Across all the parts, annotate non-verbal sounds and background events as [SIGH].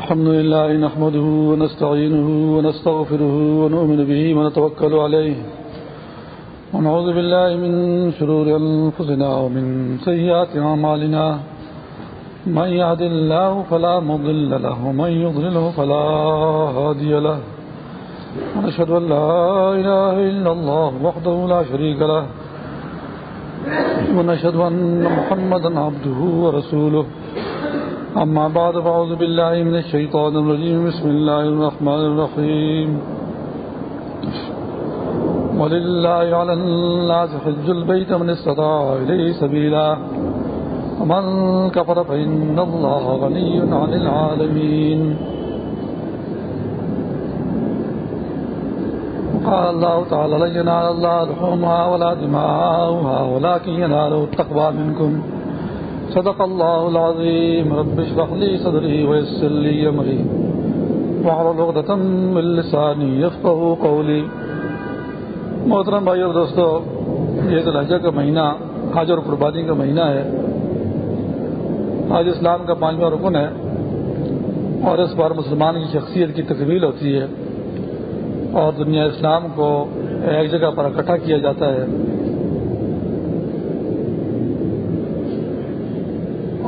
الحمد لله نحمده ونستعينه ونستغفره ونؤمن به ونتوكل عليه ونعوذ بالله من شرور أنفسنا ومن سيئات عمالنا من يهد الله فلا مضل له ومن يضلله فلا هادي له ونشهد أن لا إله إلا الله وحده لا شريك له ونشهد أن محمدا عبده ورسوله أما بعد، فأعوذ بالله من الشيطان الرجيم. بسم الله الرحمن الرحيم. ولله على الناس حج البيت من استطاع إليه سبيلا. ومن كفر فإن الله غني عن العالمين. قال الله تعالى لن ينال الله لحومها ولا دماؤها، ولكن يناله التقوى منكم. صدق الله العظيم رب اشرح لي صدري ويسر لي امري واحلل عقدة من لساني يفقهوا قولي محترم بھائی اور دوستو یہ الحجہ کا مہینہ، حج اور قربانی کا مہینہ ہے. آج اسلام کا پانچواں رکن ہے اور اس بار مسلمان کی شخصیت کی تکمیل ہوتی ہے اور دنیا اسلام کو ایک جگہ پر اکٹھا کیا جاتا ہے.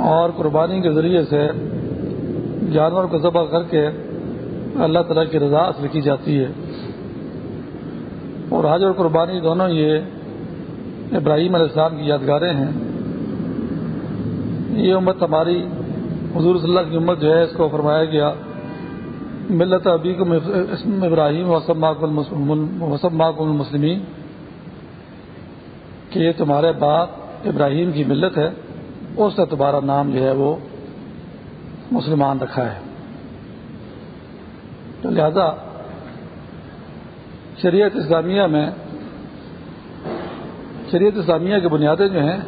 اور قربانی کے ذریعے سے جانور کو ذبح کر کے اللہ تعالیٰ کی رضا حاصل کی جاتی ہے۔ اور حج اور قربانی دونوں یہ ابراہیم علیہ السلام کی یادگاریں ہیں۔ یہ امت ہماری حضور صلی اللہ کی امت جو ہے، اس کو فرمایا گیا، ملت ابی کو ابراہیم وسم المسلمین، کہ یہ تمہارے باپ ابراہیم کی ملت ہے۔ اس نے تمہارا نام جو ہے وہ مسلمان رکھا ہے۔ تو لہذا شریعت اسلامیہ میں شریعت اسلامیہ کی بنیادیں جو ہیں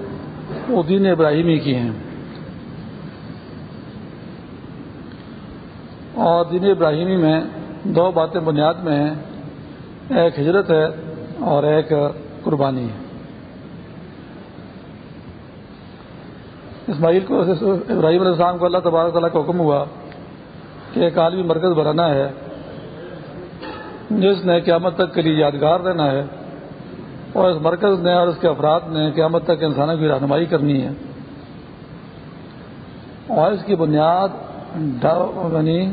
وہ دین ابراہیمی کی ہیں۔ اور دین ابراہیمی میں دو باتیں بنیاد میں ہیں، ایک ہجرت ہے اور ایک قربانی ہے۔ اسماعیل کو ابراہیم علیہ السلام کو اللہ تبارک تعالیٰ کا حکم ہوا کہ ایک عالمی مرکز بنانا ہے، جس نے قیامت تک کے لیے یادگار دینا ہے اور اس مرکز نے اور اس کے افراد نے قیامت تک انسانوں کی رہنمائی کرنی ہے۔ اور اس کی بنیاد بنی یعنی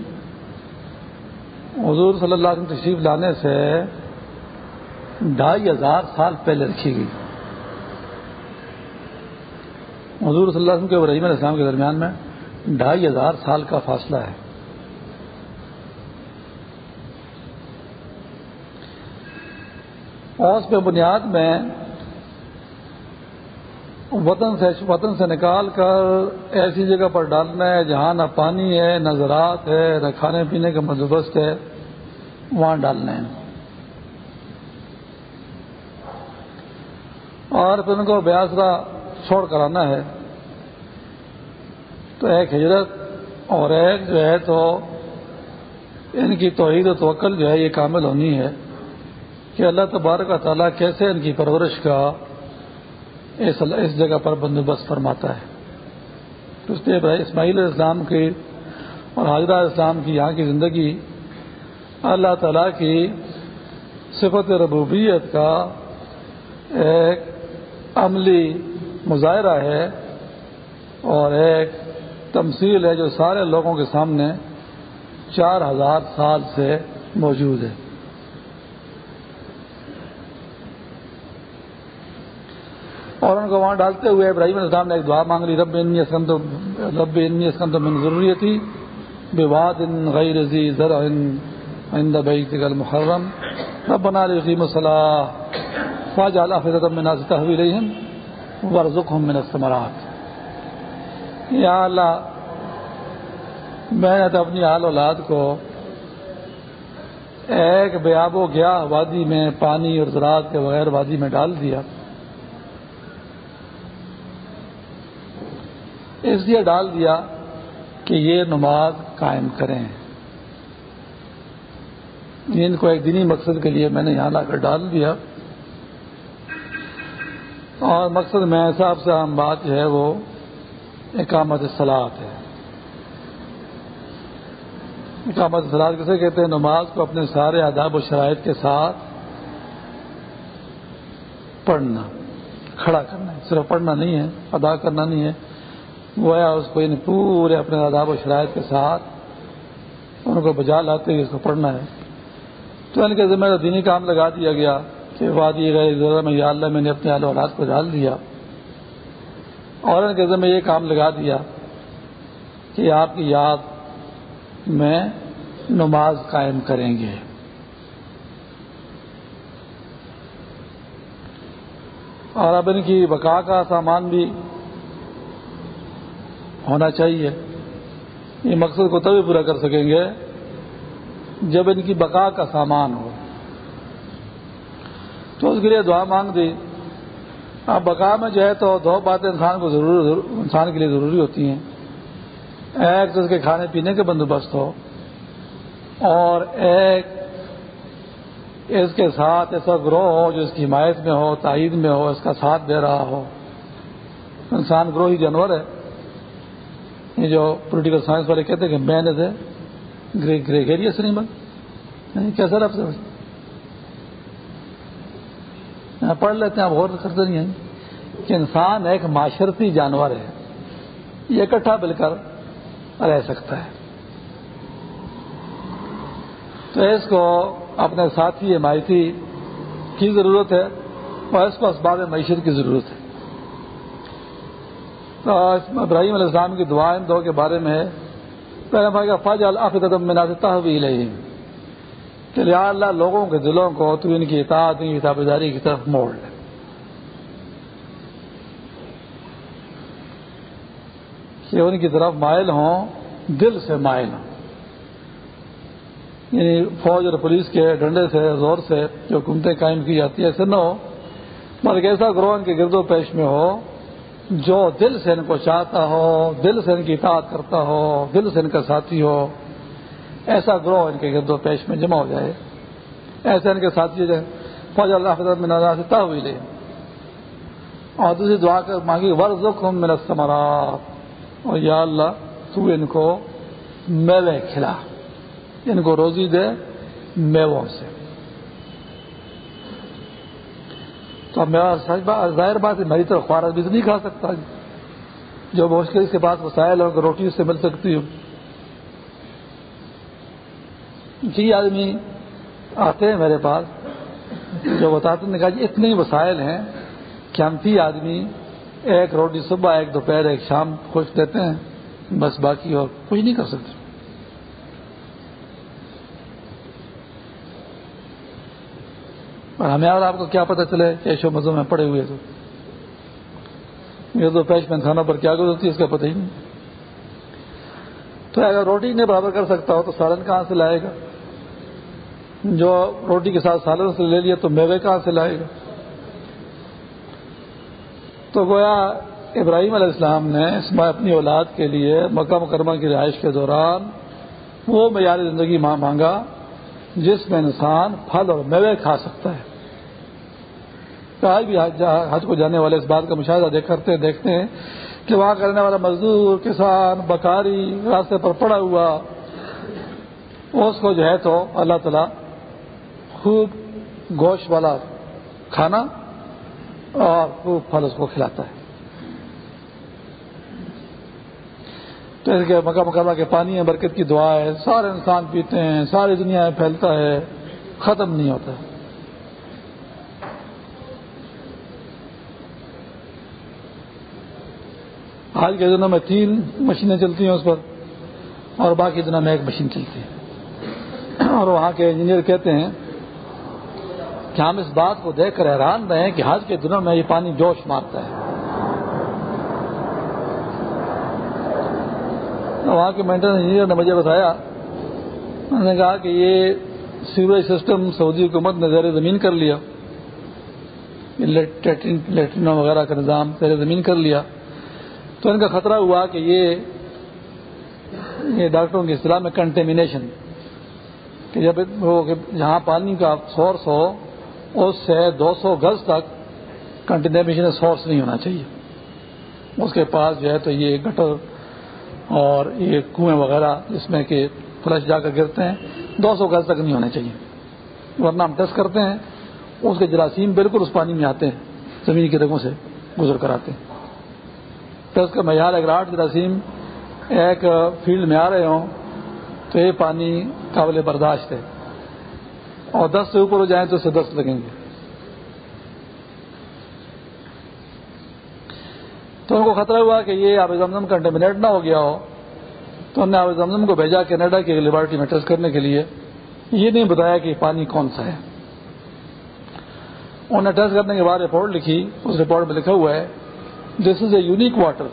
حضور صلی اللہ علیہ وسلم تشریف لانے سے ڈھائی ہزار سال پہلے رکھی گئی۔ حضور صلی اللہ علیہ وسلم کے ابراہیم علیہ السلام کے درمیان میں ڈھائی ہزار سال کا فاصلہ ہے۔ اور اس پہ بنیاد میں وطن سے وطن سے نکال کر ایسی جگہ پر ڈالنا ہے جہاں نہ پانی ہے، نہ زراعت ہے، نہ کھانے پینے کا بندوبست ہے، وہاں ڈالنا ہے۔ اور پھر ان کو بیاسرا چھوڑ کر آنا ہے۔ تو ایک ہجرت اور ایک جو ہے تو ان کی توحید و توکل جو ہے یہ کامل ہونی ہے کہ اللہ تبارک و تعالیٰ کیسے ان کی پرورش کا اس اس جگہ پر بندوبست فرماتا ہے۔ تو اس لیے اسماعیل اسلام کی اور حاضرہ اسلام کی یہاں کی زندگی اللہ تعالیٰ کی صفت ربوبیت کا ایک عملی مظاہرہ ہے اور ایک تمثیل ہے جو سارے لوگوں کے سامنے چار ہزار سال سے موجود ہے۔ اور ان کو وہاں ڈالتے ہوئے ابراہیم علیہ السلام نے ایک دعا مانگ لی، رب انی اسکن تو رب انی اسکن تو من ضروری تھی بے واد ان غیر ذی ذرا عند بیتک المحرم، ربنا ليقيموا الصلاة فاجعل أفئدة من الناس تهوي إليهم من الثمرات۔ یا اللہ، میں نے تو اپنی حال اولاد کو ایک بیاب و گیا وادی میں پانی اور زراعت کے بغیر وادی میں ڈال دیا۔ اس لیے ڈال دیا کہ یہ نماز قائم کریں۔ ان کو ایک دینی مقصد کے لیے میں نے یہاں لا کر ڈال دیا۔ اور مقصد میں حساب سے عام بات جو ہے وہ اقامت سلاد ہے۔ اقامت سلاد کسے کہتے ہیں؟ نماز کو اپنے سارے آداب و شرائط کے ساتھ پڑھنا، کھڑا کرنا ہے۔ صرف پڑھنا نہیں ہے، ادا کرنا نہیں ہے۔ گویا اس کو یعنی پورے اپنے آداب و شرائط کے ساتھ ان کو بجا لاتے ہوئے اس کو پڑھنا ہے۔ تو ان کے ذمہ دینی کام لگا دیا گیا۔ کہ وادی گئے میں یا اللہ میں نے اپنے آل اولاد کو ڈال دیا اور ان کے ذمہ یہ کام لگا دیا کہ آپ کی یاد میں نماز قائم کریں گے۔ اور اب ان کی بقا کا سامان بھی ہونا چاہیے۔ یہ مقصد کو تبھی پورا کر سکیں گے جب ان کی بقا کا سامان ہو۔ تو اس کے لیے دعا مانگ دی اب ہاں، بقا میں جو ہے تو دو باتیں انسان کو ضرور، انسان کے لیے ضروری ہوتی ہیں۔ ایک تو اس کے کھانے پینے کے بندوبست ہو، اور ایک اس کے ساتھ ایسا گروہ ہو جو اس کی حمایت میں ہو، تائید میں ہو، اس کا ساتھ دے رہا ہو۔ انسان گروہ ہی جانور ہے۔ یہ جو پولیٹیکل سائنس والے کہتے ہیں کہ مین از اے گریگیریس نہیں بن کیسا لفظ ہے پڑھ لیتے ہیں، آپ غور کرتے نہیں ہیں کہ انسان ایک معاشرتی جانور ہے۔ یہ اکٹھا مل کر رہ سکتا ہے۔ تو اس کو اپنے ساتھی حمایتی کی ضرورت ہے اور اس کو اسباب معیشت کی ضرورت ہے۔ تو ابراہیم علیہ السلام کی دعائیں دو کے بارے میں پہلے بھائی کا فاج الفظم میں ناستا بھی کہ لیا اللہ لوگوں کے دلوں کو تو ان کی اطاعت، ان کی تابداری کی طرف موڑ لے۔ کہ ان کی طرف مائل ہوں، دل سے مائل ہوں۔ یعنی فوج اور پولیس کے ڈنڈے سے، زور سے جو حکومتیں قائم کی جاتی ہیں ایسے نہ ہو۔ بلکہ ایسا گروہ ان کے گرد و پیش میں ہو، جو دل سے ان کو چاہتا ہو، دل سے ان کی اطاعت کرتا ہو، دل سے ان کا ساتھی ہو۔ ایسا گروہ ان کے گرد و پیش میں جمع ہو جائے۔ ایسے ان کے ساتھی فوج اللہ حضرت میں نظر سے ہوئی لے۔ اور دوسری دعا کر مانگی ورژ میرا سمرات اور یا اللہ، تو ان کو میوے کھلا۔ ان کو روزی دے میووں سے۔ تو میرا سچ بات، ظاہر بات ہے، میری طرف خوارا بھی تو نہیں کھا سکتا۔ جو مشکل کے پاس وسائل ہو روٹی سے مل سکتی ہوں۔ جی آدمی آتے ہیں میرے پاس، جو بتاتے ہیں کہا جی اتنے وسائل ہیں کہ ہم فی آدمی، ایک روٹی صبح، ایک دوپہر، ایک شام خوش دیتے ہیں، بس باقی اور کچھ نہیں کر سکتے۔ اور ہمیں اور آپ کو کیا پتہ چلے ایشو مزوں میں پڑے ہوئے تو۔ یہ تو پیش میں پر کیا گزرتی ہے، اس کا پتہ ہی نہیں۔ تو اگر روٹی نہیں برابر کر سکتا ہو تو سالن کہاں سے لائے گا؟ جو روٹی کے ساتھ سالن سے لے لیا تو میوے کہاں سے لائے گا؟ تو گویا ابراہیم علیہ السلام نے اس میں اپنی اولاد کے لیے مکہ مکرمہ کی رہائش کے دوران وہ معیاری زندگی ماں مانگا، جس میں انسان پھل اور میوے کھا سکتا ہے۔ آج بھی حج کو جانے والے اس بات کا مشاہدہ دیکھ کرتے دیکھتے ہیں کہ وہاں کرنے والا مزدور، کسان بکاری راستے پر پڑا ہوا، اس کو جو ہے تو اللہ تعالی خوب گوشت والا کھانا اور خوب پھل اس کو کھلاتا ہے۔ تو اس کے مکہ مکمہ کے پانی ہے برکت کی دعا ہے۔ سارے انسان پیتے ہیں، ساری دنیا میں پھیلتا ہے، ختم نہیں ہوتا۔ آج کے دنوں میں تین مشینیں چلتی ہیں اس پر اور باقی دنوں میں ایک مشین چلتی ہے۔ اور وہاں کے انجینئر کہتے ہیں کہ ہم اس بات کو دیکھ کر حیران رہے ہیں کہ آج کے دنوں میں یہ پانی جوش مارتا ہے۔ وہاں کے مینٹنس انجینئر نے مجھے بتایا، انہوں نے کہا کہ یہ سیوریج سسٹم سعودی حکومت نے زیر زمین کر لیا۔ لیٹرینوں وغیرہ کا نظام زیر زمین کر لیا۔ تو ان کا خطرہ ہوا کہ یہ یہ ڈاکٹروں کی اصطلاح میں کنٹیمنیشن کہ جب جہاں پانی کا سورس ہو اس سے دو سو گز تک کنٹینیشن سورس نہیں ہونا چاہیے۔ اس کے پاس جو ہے تو یہ گٹر اور یہ کنویں وغیرہ جس میں کہ فلش جا کر گرتے ہیں، دو سو گز تک نہیں ہونے چاہیے۔ ورنہ ہم ٹیسٹ کرتے ہیں، اس کے جراثیم بالکل اس پانی میں آتے ہیں، زمین کی رگوں سے گزر کر آتے ہیں۔ ٹیسٹ کا معیار، اگر آٹھ جراثیم ایک فیلڈ میں آ رہے ہوں تو یہ پانی قابل برداشت ہے۔ اور دس سے اوپر ہو جائیں تو اسے دس لگیں گے۔ تو ان کو خطرہ ہوا کہ یہ آب زمزم کنٹمنیٹ نہ ہو گیا ہو۔ تو انہوں نے آب زمزم کو بھیجا کینیڈا کی لیبارٹری میں ٹیسٹ کرنے کے لیے۔ یہ نہیں بتایا کہ پانی کون سا ہے۔ انہوں نے ٹیسٹ کرنے کے بعد رپورٹ لکھی۔ اس رپورٹ میں لکھا ہوا ہے this is a unique water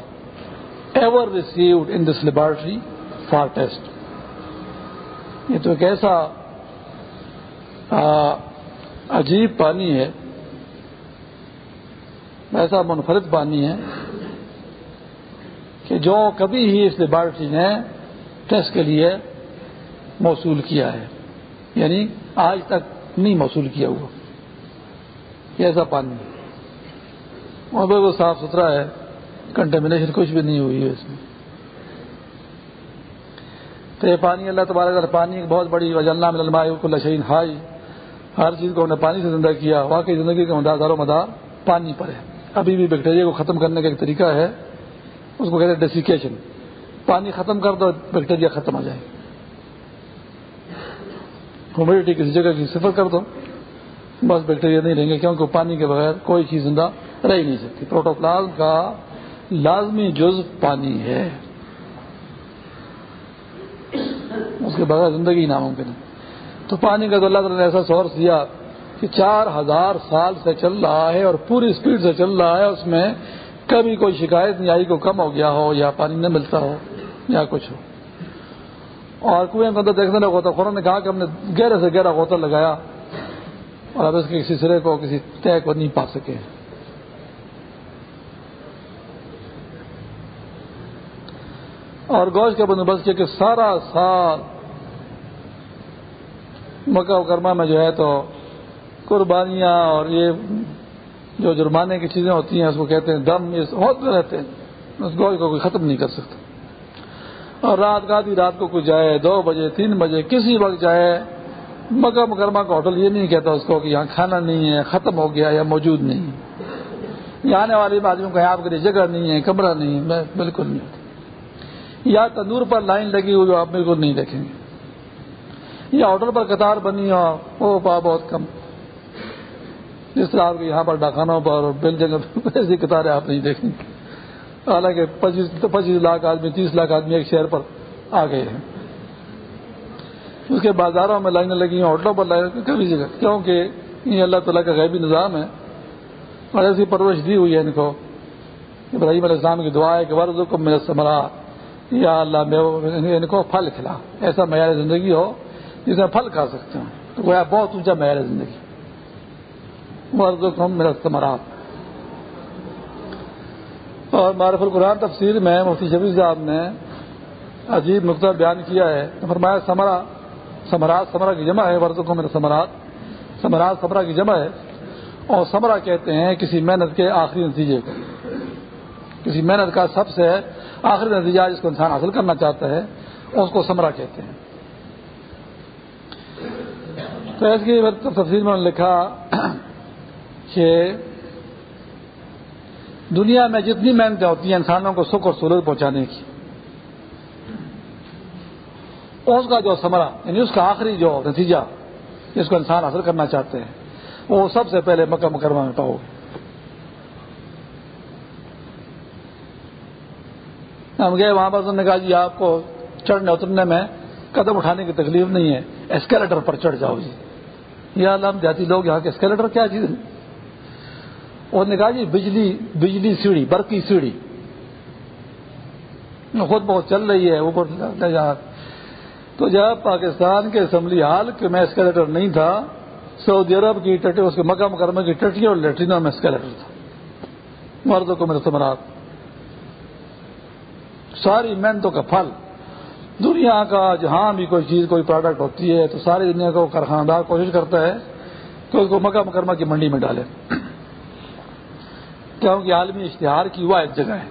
ever received in this laboratory for test یہ تو ایک ایسا عجیب پانی ہے۔ ایسا منفرد پانی ہے کہ جو کبھی ہی اس لیبارٹری نے ٹیسٹ کے لیے موصول کیا ہے یعنی آج تک نہیں موصول کیا ہوا۔ ایسا پانی اور بالکل صاف ستھرا ہے۔ کنٹمنیشن کچھ بھی نہیں ہوئی ہے اس میں۔ تو یہ پانی اللہ تبارک پانی ایک بہت بڑی وجلنا کو لشین ہائی ہر چیز کو انہوں نے پانی سے زندہ کیا، واقعی زندگی کا مدار و مدار پانی پر ہے۔ ابھی بھی بیکٹیریا کو ختم کرنے کا ایک طریقہ ہے، اس کو کہتے ہیں ڈیسیکیشن پانی ختم کر دو بیکٹیریا ختم ہو جائے۔ ہیومیڈیٹی کسی جگہ کی صفر کر دو۔ بس بیکٹیریا نہیں رہیں گے، کیونکہ پانی کے بغیر کوئی چیز زندہ رہ ہی نہیں سکتی۔ پروٹوپلازم کا لازمی جز پانی ہے۔ اس کے بغیر زندگی ناممکن ہے۔ تو پانی کا تو اللہ تعالیٰ نے ایسا سورس دیا کہ چار ہزار سال سے چل رہا ہے اور پوری اسپیڈ سے چل رہا ہے، اس میں کبھی کوئی شکایت نہیں آئی کو کم ہو گیا ہو یا پانی نہ ملتا ہو یا کچھ ہو۔ اور کنویں کے اندر دیکھنے لگا ہوتا خورا نے کہا کہ ہم نے گہرے سے گہرا غوطہ لگایا اور اب اس کے کسی سرے کو کسی طے کو نہیں پا سکے۔ اور گوشت کا بندوبست کیا کہ سارا سال مکہ کرما میں جو ہے تو قربانیاں اور یہ جو جرمانے کی چیزیں ہوتی ہیں اس کو کہتے ہیں دم، یہ ہوتے رہتے ہیں۔ اس گوشت کو کوئی ختم نہیں کر سکتا۔ اور رات گادی رات کو کوئی جائے، دو بجے، تین بجے، کسی وقت جائے، مکہ مکرمہ کا ہوٹل یہ نہیں کہتا اس کو کہ یہاں کھانا نہیں ہے، ختم ہو گیا یا موجود نہیں ہے۔ آنے والے آدمیوں کو آپ کے لیے جگہ نہیں ہے، کمرہ نہیں ہے بالکل نہیں۔ یا تندور پر لائن لگی ہوئی آپ بالکل نہیں دیکھیں گے۔ یا ہوٹل پر قطار بنی ہو وہ پا بہت کم۔ جس طرح آپ کے یہاں پر ڈاکانوں پر بل جگہ [LAUGHS] ایسی قطاریں آپ نہیں دیکھیں۔ گے حالانکہ پچیس پچیس لاکھ آدمی، تیس لاکھ آدمی ایک شہر پر آ گئے ہیں۔ اس کے بازاروں میں لائنیں لگی ہیں، ہوٹلوں پر لائن کبھی جگہ۔ کیونکہ یہ اللہ تعالیٰ کا غیبی نظام ہے اور ایسی پرورش دی ہوئی ہے ان کو۔ ابراہیم علیہ السلام کی دعا ہے کہ ورز کو میرا سمرا یا اللہ، میں ان کو پھل کھلا۔ ایسا معیار زندگی ہو جس میں پھل کھا سکتے ہوں۔ تو وہ بہت اونچا معیار زندگی۔ ورز میرا سمراٹ اور معرف القرآن تفسیر میں مفتی شفیع صاحب نے عجیب نقطہ بیان کیا ہے۔ فرمایا سمرا سمراج سمرا کی جمع ہے ورزوں کو میرا سمراج سمراج سمرا کی جمع ہے۔ اور سمرا کہتے ہیں کسی محنت کے آخری نتیجے کو۔ کسی محنت کا سب سے آخری نتیجہ جس کو انسان حاصل کرنا چاہتا ہے، اس کو سمرا کہتے ہیں۔ تو اس کی تفصیل میں لکھا کہ دنیا میں جتنی محنتیں ہوتی ہیں انسانوں کو سکھ اور سہولت پہنچانے کی، اس کا جو سمرا یعنی اس کا آخری جو نتیجہ جس کو انسان حاصل کرنا چاہتے ہیں، وہ سب سے پہلے مکہ مکرمہ میں پاؤ۔ ہم گئے وہاں پر نے کہا جی آپ کو چڑھنے، اترنے میں قدم اٹھانے کی تکلیف نہیں ہے اسکیلیٹر پر چڑھ جاؤ جی۔ یا ہم جاتی لوگ یہاں کے اسکیلیٹر کیا چیز انہوں نے کہا جی بجلی بجلی سیڑھی، برقی سیڑھی۔ خود بہت چل رہی ہے، اوپر تو جب پاکستان کے اسمبلی ہال کے میں اسکیلیٹر نہیں تھا، سعودی عرب کی ٹٹی اس کے مکہ مکرمہ کی ٹٹی اور لیٹرینوں میں اسکیلیٹر تھا۔ مردوں کو میرے سمراٹ ساری محنتوں کا پھل۔ دنیا کا جہاں بھی کوئی چیز، کوئی پروڈکٹ ہوتی ہے، تو ساری دنیا کو کارخانہ دار کوشش کرتا ہے کہ اس کو مکہ مکرمہ کی منڈی میں ڈالے۔ کیونکہ عالمی اشتہار کی وہ ایک جگہ ہے۔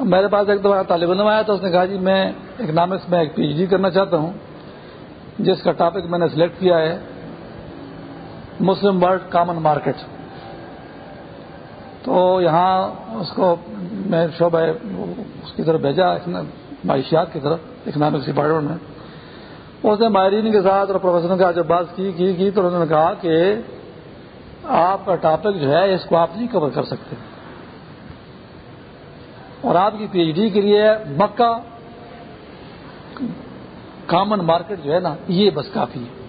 میرے پاس ایک دفعہ طالب علم آیا تو اس نے کہا جی میں اکنامکس میں ایک پی ایچ ڈی کرنا چاہتا ہوں، جس کا ٹاپک میں نے سلیکٹ کیا ہے مسلم ورلڈ کامن مارکیٹ تو یہاں اس کو میں شعبہ اس کی طرف بھیجا معیشیات کی طرف اکنامکس ڈپارٹمنٹ میں۔ اس نے ماہرین کے ساتھ اور پروفیسر کے ساتھ جب بات کی کی, کی تو انہوں نے کہا کہ آپ کا ٹاپک جو ہے اس کو آپ نہیں کور کر سکتے۔ اور آپ کی پی ایچ ڈی کے لیے مکہ کامن مارکیٹ جو ہے نا یہ بس کافی ہے۔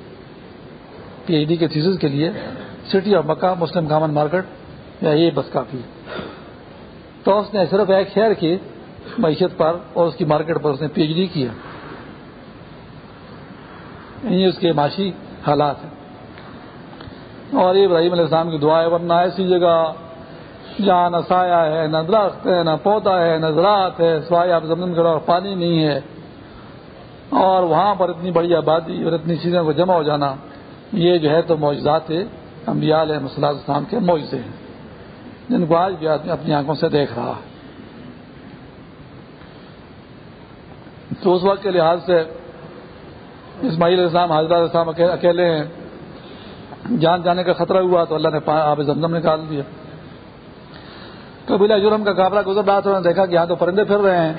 پی ایچ ڈی کے تھیسس کے لیے city of Mecca Muslim common market یا یہ بس کافی ہے۔ تو اس نے صرف ایک شہر کی معیشت پر اور اس کی مارکیٹ پر اس نے پی ایچ ڈی کیا۔ یہ اس کے معاشی حالات ہیں۔ اور یہ ابراہیم علیہ السلام کی دعا ہے، ورنہ ایسی جگہ جہاں نہ سایہ ہے، نہ درخت ہے، نہ پودا ہے، نہ زراعت ہے، سوائے آپ زمین کرو اور پانی نہیں ہے۔ اور وہاں پر اتنی بڑی آبادی اور اتنی چیزوں کو جمع ہو جانا، یہ جو ہے تو معجزات امبیال ہے مسلح السلام کے معجزے ہیں۔ جن کو آج بھی آدمی اپنی آنکھوں سے دیکھ رہا ہے۔ تو اس وقت کے لحاظ سے اسماعیل السلام، حضرت السلام اکیلے ہیں۔ جان جانے کا خطرہ ہوا تو اللہ نے آپ زمزم نکال دیا۔ قبیلہ جرم کا کابرا گزر رہا تھا انہوں نے دیکھا کہ یہاں تو پرندے پھر رہے ہیں۔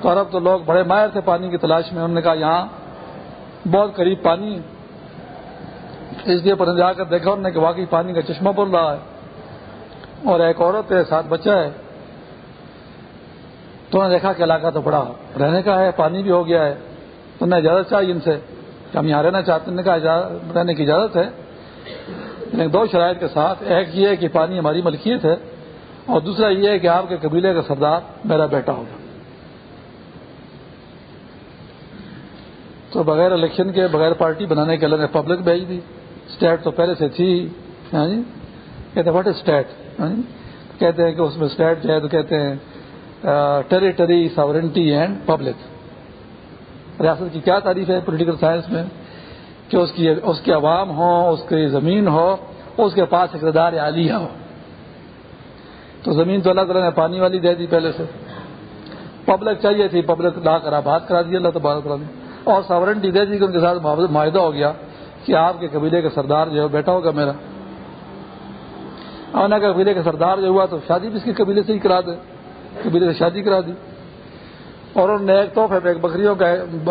تو عرب تو لوگ بڑے ماہر تھے پانی کی تلاش میں۔ انہوں نے کہا یہاں بہت قریب پانی۔ اس لیے پرندے آ کر دیکھا انہوں نے کہ واقعی پانی کا چشمہ بول رہا ہے۔ اور ایک عورت ہے ساتھ بچہ ہے، تو انہوں نے دیکھا کہ علاقہ تو بڑا رہنے کا ہے، پانی بھی ہو گیا ہے، تو انہیں اجازت چاہیے ان سے۔ کہ ہم یہاں رہنا چاہتے ہیں کہا رہنے کی اجازت ہے۔ لیکن دو شرائط کے ساتھ، ایک یہ ہے کہ پانی ہماری ملکیت ہے، اور دوسرا یہ ہے کہ آپ کے قبیلے کا سردار میرا بیٹا ہوگا۔ تو بغیر الیکشن کے، بغیر پارٹی بنانے کے اللہ نے پبلک بھیج دی۔ اسٹیٹ تو پہلے سے تھی ہاں جی؟ کہتے واٹ اسٹیٹ ہاں جی؟ کہتے ہیں کہ اس میں اسٹیٹ جو ہے تو کہتے ہیں ٹریٹری، ساورنٹی اینڈ پبلک۔ ریاست کی کیا تعریف ہے پولیٹیکل سائنس میں؟ کہ اس کی، اس کے عوام ہو، اس کی زمین ہو، اس کے پاس اقتدار عالیہ ہو۔ تو زمین تو اللہ تعالیٰ نے پانی والی دے دی پہلے سے۔ پبلک چاہیے تھی، پبلک لا کر آباد کرا دی، اللہ تبارک تعالیٰ نے۔ اور ساورنٹی دے دی کہ ان کے ساتھ معاہدہ ہو گیا کہ آپ کے قبیلے کا سردار جو ہے بیٹا ہوگا میرا۔ آنا کا قبیلے کا سردار جو ہوا تو شادی بھی اس کے قبیلے سے ہی کرا دے، قبیلے سے شادی کرا دی۔ اور انہوں نے ایک تحفے پہ ایک بکریوں کا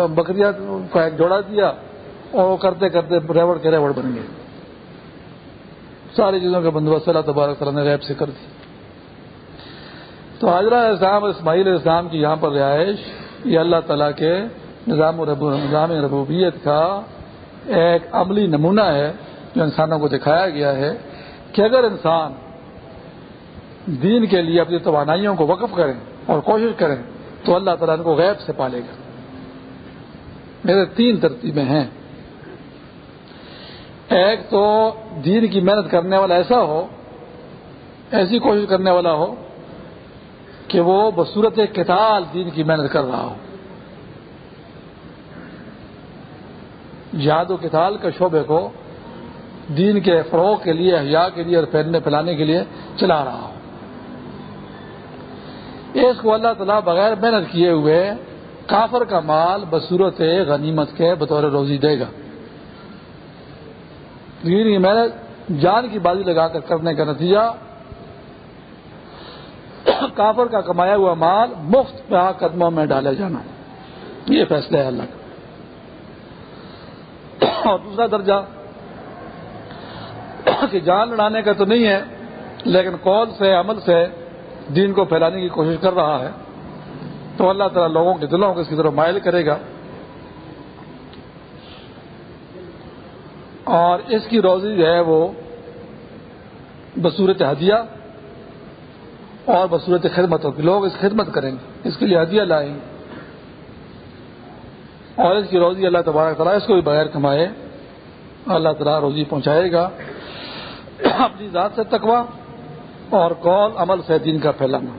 بکریا کا ایک جوڑا دیا اور وہ کرتے کرتے ریوڑ کے ریوڑ بن گئے۔ ساری چیزوں کا بندوبست اللہ تبارک تعالیٰ نے ریب سے کر دی تو حضرہ اسلام اسماعیل اسلام کی یہاں پر رہائش، یہ اللہ تعالیٰ کے نظام نظام ربوبیت کا ایک عملی نمونہ ہے جو انسانوں کو دکھایا گیا ہے۔ کہ اگر انسان دین کے لیے اپنی توانائیوں کو وقف کریں اور کوشش کریں تو اللہ تعالیٰ ان کو غیب سے پالے گا۔ میرے تین ترتیبیں ہیں۔ ایک تو دین کی محنت کرنے والا ایسا ہو، ایسی کوشش کرنے والا ہو کہ وہ بصورت کتال دین کی محنت کر رہا ہو۔ جہاد و کتال کے شعبے کو دین کے فروغ کے لیے حیا کے لیے اور پھیلنے پھیلانے کے لیے چلا رہا ہو اس کو اللہ تعالیٰ بغیر محنت کیے ہوئے کافر کا مال بصورت غنیمت کے بطور روزی دے گا۔ یعنی لیکن محنت جان کی بازی لگا کر کرنے کا نتیجہ، کافر کا کمایا ہوا مال مفت پہ قدموں میں ڈالا جانا۔ یہ فیصلہ ہے اللہ کا۔ اور دوسرا درجہ [COUGHS] کہ جان لڑانے کا تو نہیں ہے، لیکن قول سے، عمل سے دین کو پھیلانے کی کوشش کر رہا ہے۔ تو اللہ تعالیٰ لوگوں کے دلوں کو اس کی طرف مائل کرے گا۔ اور اس کی روزی جو ہے وہ بصورت ہدیہ اور بصورت خدمت ہوگی۔ لوگ اس خدمت کریں گے، اس کے لیے ہدیہ لائیں گے۔ اور اس کی روزی اللہ تبارک تعالیٰ اس کو بھی بغیر کمائے اللہ تعالیٰ روزی پہنچائے گا۔ [COUGHS] اپنی ذات سے تکوا اور قول عمل سے دین کا پھیلانا۔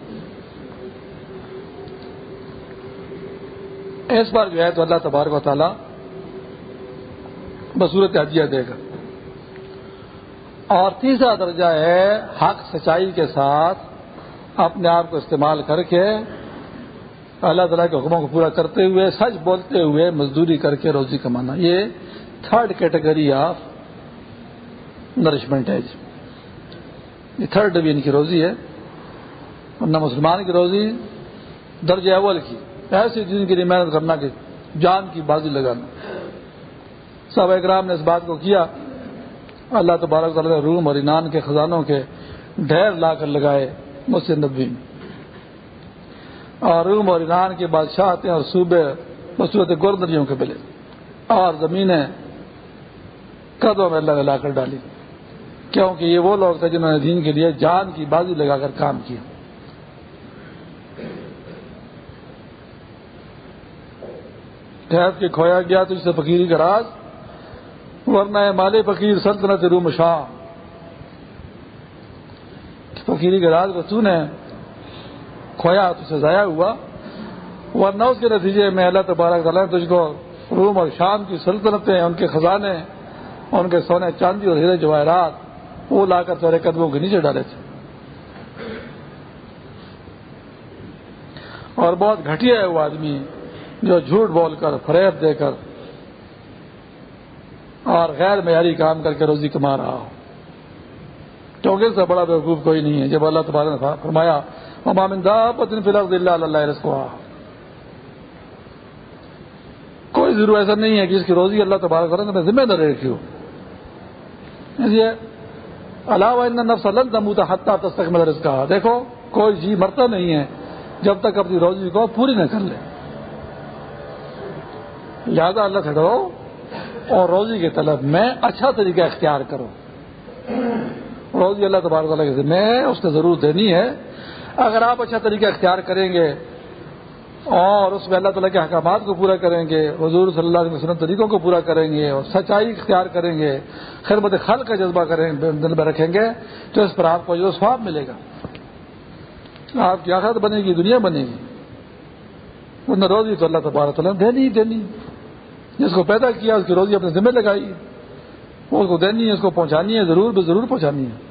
اس بار جو ہے تو اللہ تبارک و تعالیٰ بصورت حجیہ دے گا۔ اور تیسرا درجہ ہے حق سچائی کے ساتھ اپنے آپ کو استعمال کر کے اللہ تعالیٰ کے حکموں کو پورا کرتے ہوئے، سچ بولتے ہوئے مزدوری کر کے روزی کمانا۔ یہ تھرڈ کیٹیگری آف نرشمنٹ ہے جی۔ یہ تھرڈ ڈویژن کی روزی ہے۔ نہ مسلمان کی روزی درج اول کی۔ ایسی دن کے لیے محنت کرنا کہ جان کی بازی لگانا۔ سب اکرام نے اس بات کو کیا۔ اللہ تبارک تعالیٰ روم اور انان کے خزانوں کے ڈھیر لا کر لگائے مسجد نبی میں۔ اور روم اور ایران کے بادشاہ آتے ہیں اور صوبے مصروط گورنریوں کے بلے۔ اور زمینیں قدوں میں اللہ لا کر ڈالی۔ کیونکہ یہ وہ لوگ تھے جنہوں نے دین کے لیے جان کی بازی لگا کر کام کیا۔ کے کھویا گیا تو اس سے فقیری کا راز، ورنہ مال فقیر سلطنت روم شاہ۔ فقیری کا راز کو تو نے کھویا تو سے ضائع ہوا، ورنہ اس کے نتیجے میں اللہ تبارک تعالیٰ نے تجھ کو روم اور شام کی سلطنتیں، ان کے خزانے، ان کے سونے چاندی اور ہیرے جواہرات وہ لا کر تیرے قدموں کے نیچے ڈالے تھے۔ اور بہت گھٹیا ہے وہ آدمی جو جھوٹ بول کر، فریب دے کر اور غیر معیاری کام کر کے روزی کما رہا ہو۔ کیونکہ سے بڑا بیوقوف کوئی نہیں ہے۔ جب اللہ تبارک نے فرمایا کوئی ضرور ایسا نہیں ہے کہ اس کی روزی اللہ تبارک میں ذمہ دار رکھی ہو۔ علاوہ نفس حتہ تک میں درج کہا دیکھو، کوئی جی مرتا نہیں ہے جب تک اپنی روزی کو پوری نہ کر لے۔ لہذا اللہ سے ڈرو اور روزی کے طلب میں اچھا طریقہ اختیار کرو۔ روزی اللہ تبارک تعالیٰ کے ذمہ ہے، اس نے ضرور دینی ہے۔ اگر آپ اچھا طریقہ اختیار کریں گے اور اس میں اللہ تعالیٰ کے احکامات کو پورا کریں گے، حضور صلی اللہ علیہ وسلم طریقوں کو پورا کریں گے اور سچائی اختیار کریں گے، خدمت خل کا جذبہ کریں دل میں رکھیں گے تو اس پر آپ کو جو سواب ملے گا۔ آپ کی آخرت بنے گی، دنیا بنے گی۔ ان روزی تو اللہ تبارک تعالیٰ دینی دینی۔ جس کو پیدا کیا، اس کی روزی اپنے ذمہ لگائی۔ وہ اس کو دینی ہے، اس کو پہنچانی ہے، ضرور بھی ضرور پہنچانی ہے۔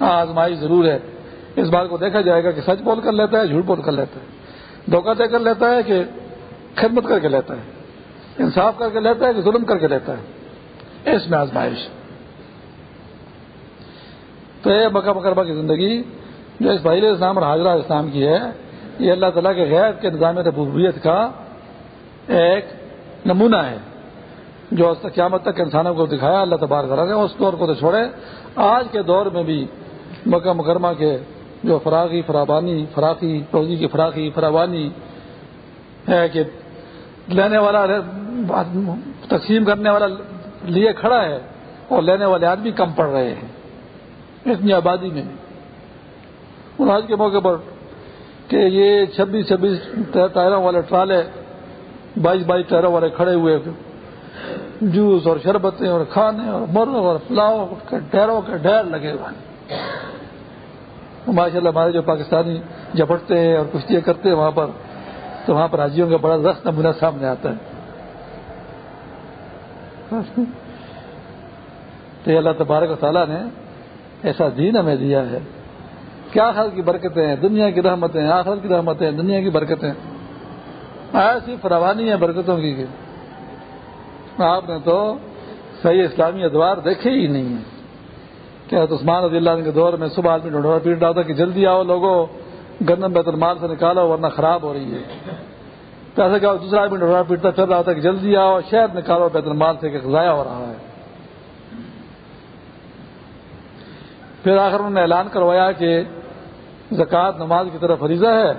آزمائی ضرور ہے۔ اس بات کو دیکھا جائے گا کہ سچ بول کر لیتا ہے، جھوٹ بول کر لیتا ہے۔ دھوکہ دے کر لیتا ہے کہ خدمت کر کے لیتا ہے، انصاف کر کے لیتا ہے کہ ظلم کر کے لیتا ہے۔ اس میں آزمائش۔ تو یہ بکا بکربا کی زندگی جو اس بحیر اسلام اور حاضرہ اسلام کی ہے، یہ اللہ تعالیٰ کے غیر کے نظام ربوبیت کا ایک نمونہ ہے۔ جو قیامت تک انسانوں کو دکھایا، اللہ تبار کرا گیا اس دور کو تو چھوڑے۔ آج کے دور میں بھی مکہ مکرمہ کے جو فراغی، فراوانی فراقی روزی کی فراقی فراوانی ہے کہ لینے والا تقسیم کرنے والا لیے کھڑا ہے اور لینے والے آدمی کم پڑ رہے ہیں۔ اتنی آبادی میں۔ ان آج کے موقع پر کہ یہ چھبیس چھبیس ٹائروں والے ٹرالے، بائیس بائیس ٹائروں والے کھڑے ہوئے جوس اور شربتیں اور کھانے اور مرغ اور پلاؤ کے ڈیروں کے ڈیر لگے ہوئے ماشاء اللہ ہمارے جو پاکستانی جپٹتے ہیں اور کشتیاں کرتے ہیں وہاں پر، تو وہاں پر حاجیوں کا بڑا رخ نمونہ سامنے آتا ہے۔ تو اللہ تبارک و تعالیٰ نے ایسا دین ہمیں دیا ہے۔ کیا خل کی برکتیں ہیں؟ دنیا کی رحمتیں آخر کی رحمتیں دنیا کی برکتیں ایسی فراوانی ہے برکتوں کی آپ نے تو صحیح اسلامی ادوار دیکھے ہی نہیں ہیں۔ کیا عثمان رضی اللہ کے دور میں صبح آدمی ڈھونڈا پیٹ رہا تھا کہ جلدی آؤ لوگوں، گندم بیت المال سے نکالو ورنہ خراب ہو رہی ہے۔ پیسے کیا، دوسرا آدمی ڈھونڈا پیٹتا پھر رہا تھا کہ جلدی آؤ شہد نکالو، بیت المال سے کہ ضائع ہو رہا ہے۔ پھر آخر انہوں نے اعلان کروایا کہ زکوٰۃ نماز کی طرف فریضہ ہے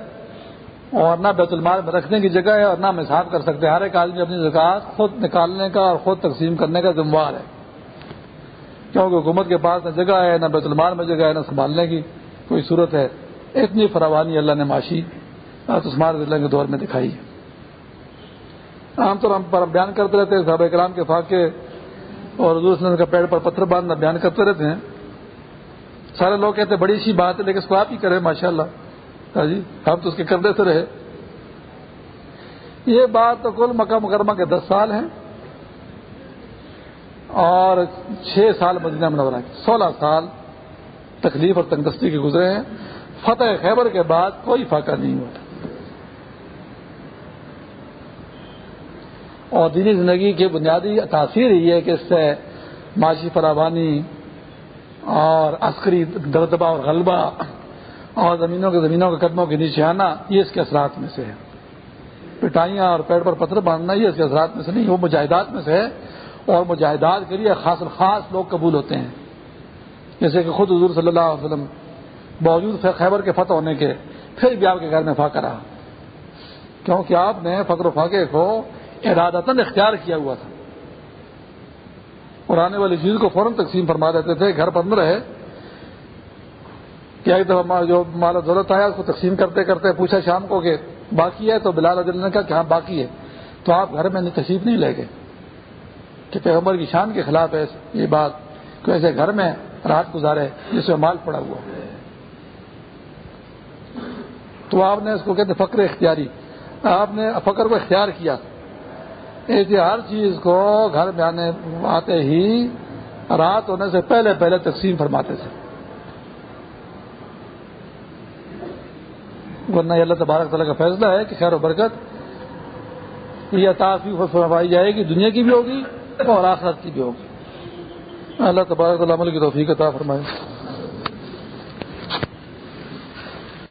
اور نہ بیت المال میں رکھنے کی جگہ ہے اور نہ ہم حساب کر سکتے۔ ہیں ہر ایک آدمی اپنی زکوٰۃ خود نکالنے کا اور خود تقسیم کرنے کا ذمہ ہے۔ کیونکہ حکومت کے پاس نہ جگہ ہے، نہ بیت المال میں جگہ ہے، نہ سنبھالنے کی کوئی صورت ہے۔ اتنی فراوانی اللہ نے معاشی عثمان اللہ کے دور میں دکھائی۔ ہے عام طور پر بیان کرتے رہتے ہیں، صحابہ کرام کے فاقے اور حضور کا پیڑ پر پتھر باندھنا بیان کرتے رہتے ہیں۔ سارے لوگ کہتے ہیں، بڑی سی بات ہے، لیکن اس کو آپ ہی کریں ماشاء اللہ ہاں جی ہم تو اس کے کردے سے رہے۔ یہ بات تو کل مکہ مکرمہ کے دس سال ہیں۔ اور چھ سال مدینہ منورہ کے سولہ سال تکلیف اور تندرستی کے گزرے ہیں۔ فتح خیبر کے بعد کوئی فاقہ نہیں ہوا۔ اور دینی زندگی کی بنیادی تاثیر یہ ہے کہ اس سے معاشی فراوانی اور عسکری دبدبا اور غلبہ اور زمینوں کے زمینوں کے قدموں کے نیچے آنا، یہ اس کے اثرات میں سے ہے۔ پٹائیاں اور پیڑ پر پتھر باندھنا، یہ اس کے اثرات میں سے نہیں، وہ مجاہدات میں سے ہے۔ اور مجاہدات کے لیے خاص خاص لوگ قبول ہوتے ہیں۔ جیسے کہ خود حضور صلی اللہ علیہ وسلم باوجود خیبر کے فتح ہونے کے پھر بھی آپ کے گھر میں فاقہ رہا۔ کیونکہ آپ نے فقر و فاقے کو ارادتاً اختیار کیا ہوا تھا۔ اور آنے والی چیز کو فوراً تقسیم فرما دیتے تھے، گھر پر نہ رہے۔ کہ ایک دفعہ جو مالا ضرورت آیا، اس کو تقسیم کرتے کرتے پوچھا شام کو کہ باقی ہے؟ تو بلال عدل نے کہا کہ ہاں باقی ہے۔ تو آپ گھر میں تشریف نہیں لے گئے۔ کہ پیغمبر کی شان کے خلاف ہے یہ بات۔ کہ ایسے گھر میں رات گزارے جس میں مال پڑا ہوا۔ تو آپ نے اس کو کہتے فقر اختیاری۔ آپ نے فقر کو اختیار کیا۔ ایسے ہر چیز کو گھر میں آنے آتے ہی رات ہونے سے پہلے پہلے تقسیم فرماتے تھے۔ ورنہ اللہ تبارک تعالیٰ کا فیصلہ ہے کہ خیر و برکت یہ تعفی فرمائی جائے گی، دنیا کی بھی ہوگی۔ اور آخرت کی بھی ہوگی اللہ تبارک تعالیٰ عمل کی توفیق عطا فرمائے۔